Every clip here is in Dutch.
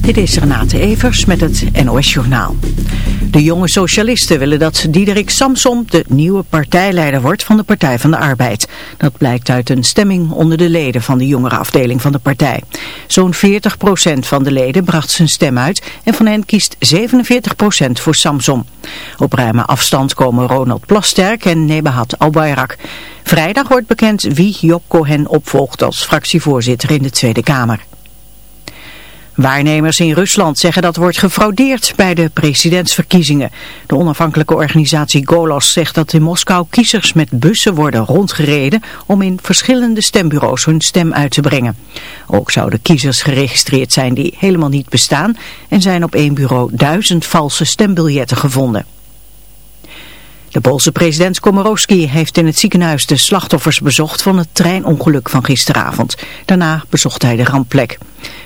Dit is Renate Evers met het NOS Journaal. De jonge socialisten willen dat Diederik Samsom de nieuwe partijleider wordt van de Partij van de Arbeid. Dat blijkt uit een stemming onder de leden van de jongere afdeling van de partij. Zo'n 40% van de leden bracht zijn stem uit en van hen kiest 47% voor Samsom. Op ruime afstand komen Ronald Plasterk en Nebahat Albayrak. Vrijdag wordt bekend wie Job Cohen opvolgt als fractievoorzitter in de Tweede Kamer. Waarnemers in Rusland zeggen dat wordt gefraudeerd bij de presidentsverkiezingen. De onafhankelijke organisatie Golos zegt dat in Moskou kiezers met bussen worden rondgereden om in verschillende stembureaus hun stem uit te brengen. Ook zouden kiezers geregistreerd zijn die helemaal niet bestaan en zijn op één bureau duizend valse stembiljetten gevonden. De Poolse president Komorowski heeft in het ziekenhuis de slachtoffers bezocht van het treinongeluk van gisteravond. Daarna bezocht hij de rampplek.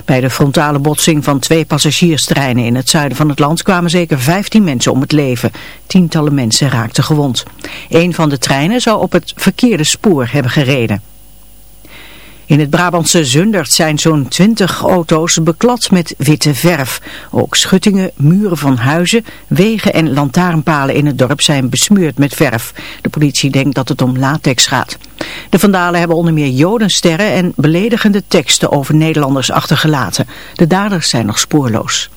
Bij de frontale botsing van twee passagierstreinen in het zuiden van het land kwamen zeker 15 mensen om het leven. Tientallen mensen raakten gewond. Een van de treinen zou op het verkeerde spoor hebben gereden. In het Brabantse Zundert zijn zo'n 20 auto's beklad met witte verf. Ook schuttingen, muren van huizen, wegen en lantaarnpalen in het dorp zijn besmeurd met verf. De politie denkt dat het om latex gaat. De vandalen hebben onder meer jodensterren en beledigende teksten over Nederlanders achtergelaten. De daders zijn nog spoorloos.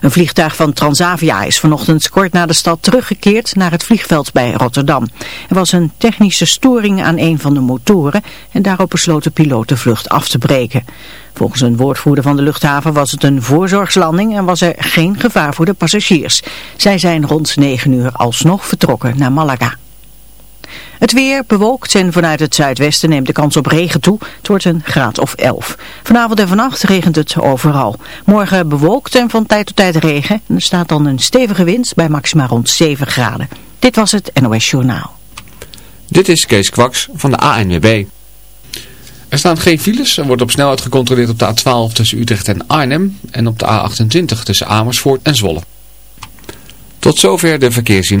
Een vliegtuig van Transavia is vanochtend kort na de stad teruggekeerd naar het vliegveld bij Rotterdam. Er was een technische storing aan een van de motoren en daarop besloot de piloot de vlucht af te breken. Volgens een woordvoerder van de luchthaven was het een voorzorgslanding en was er geen gevaar voor de passagiers. Zij zijn rond 9 uur alsnog vertrokken naar Malaga. Het weer bewolkt en vanuit het zuidwesten neemt de kans op regen toe. Het wordt een graad of 11. Vanavond en vannacht regent het overal. Morgen bewolkt en van tijd tot tijd regen. En er staat dan een stevige wind bij maxima rond 7 graden. Dit was het NOS Journaal. Dit is Kees Kwaks van de ANWB. Er staan geen files. Er wordt op snelheid gecontroleerd op de A12 tussen Utrecht en Arnhem. En op de A28 tussen Amersfoort en Zwolle. Tot zover de verkeerszien.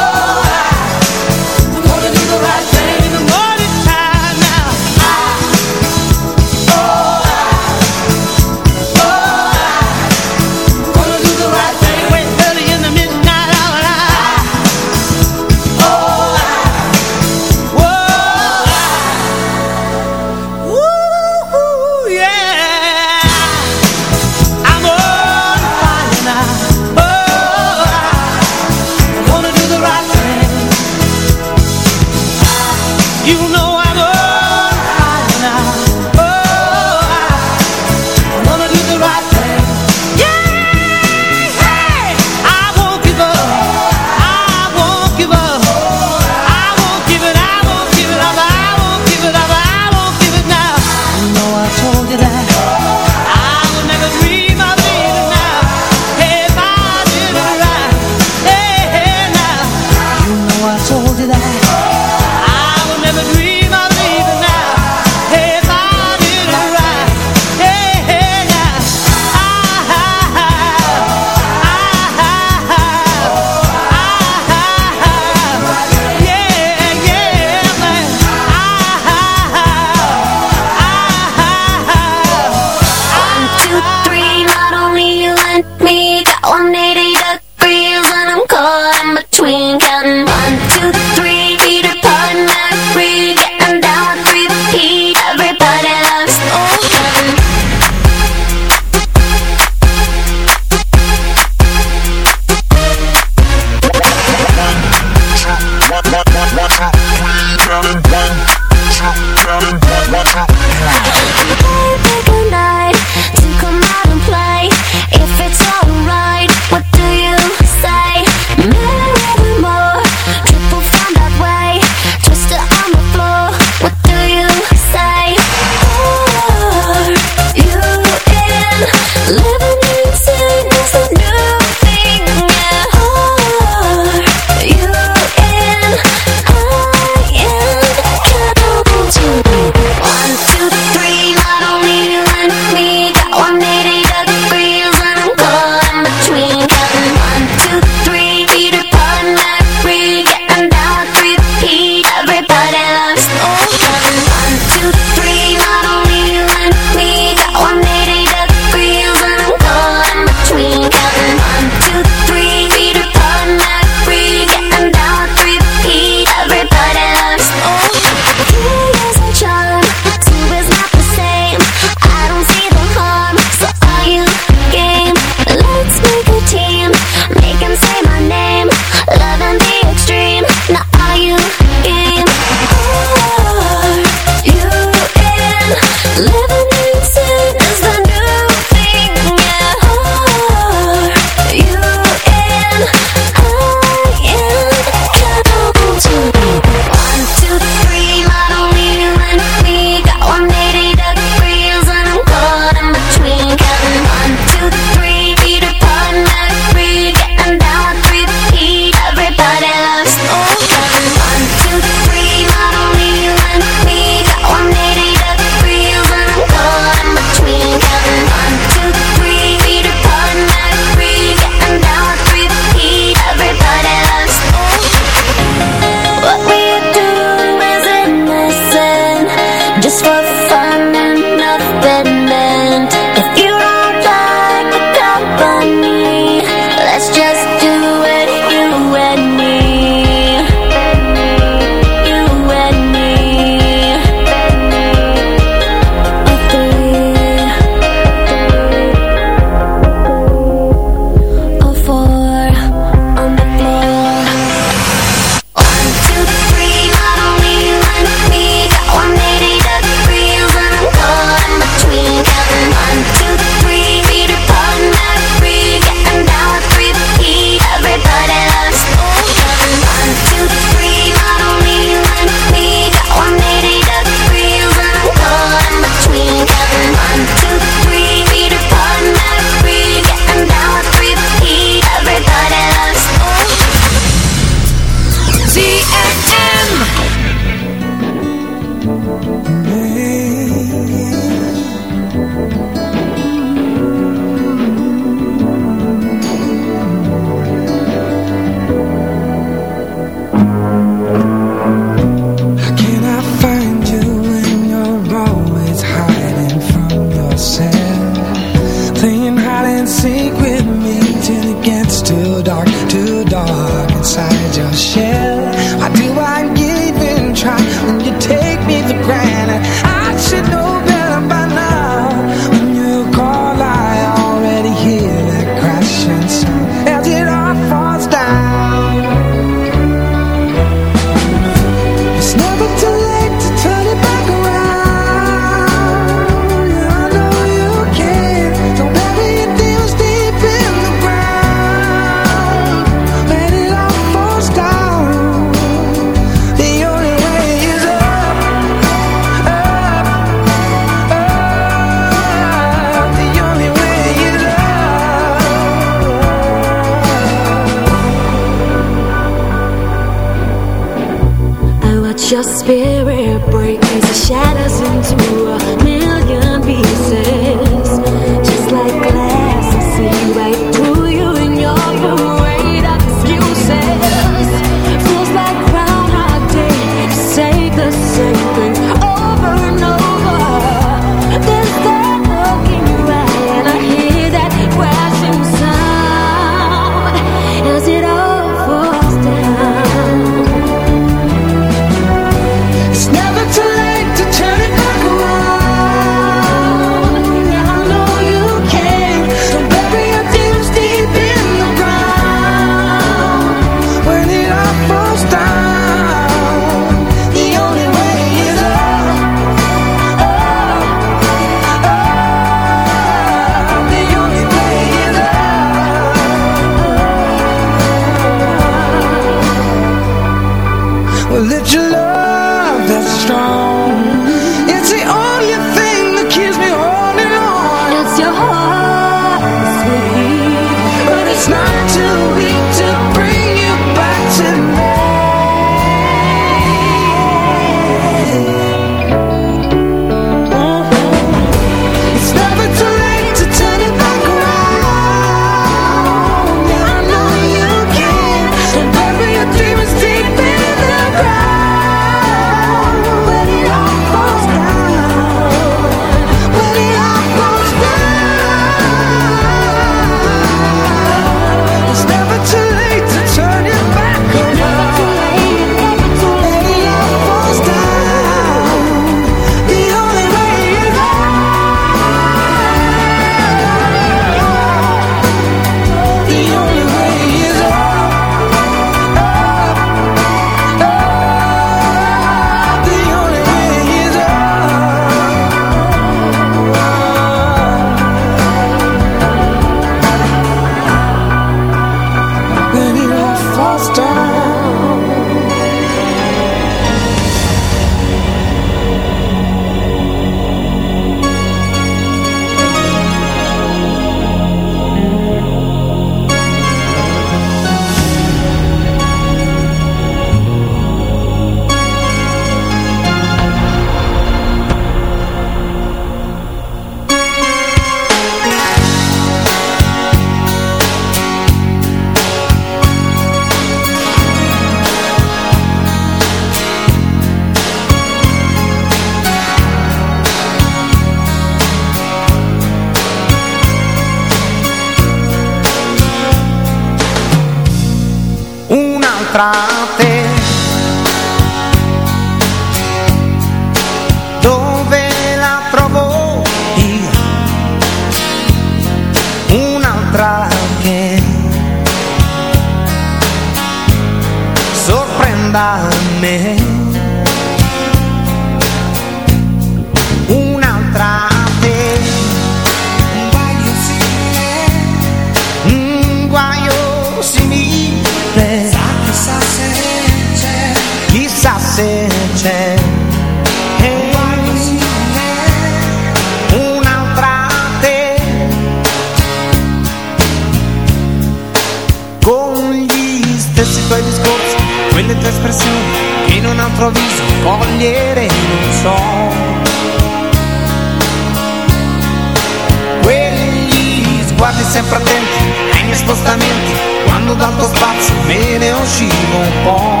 me ne uscivo un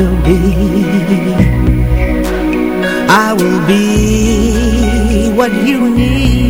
to be. I will be what you need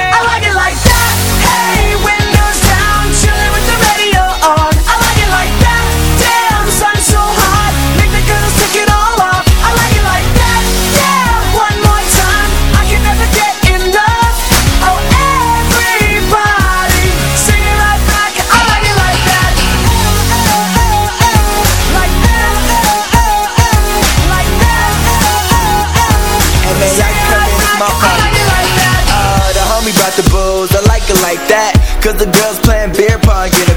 Cause the girls playing beer pong,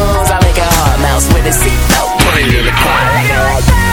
I make a hard mouse with a seatbelt. Put it in the car.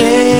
change.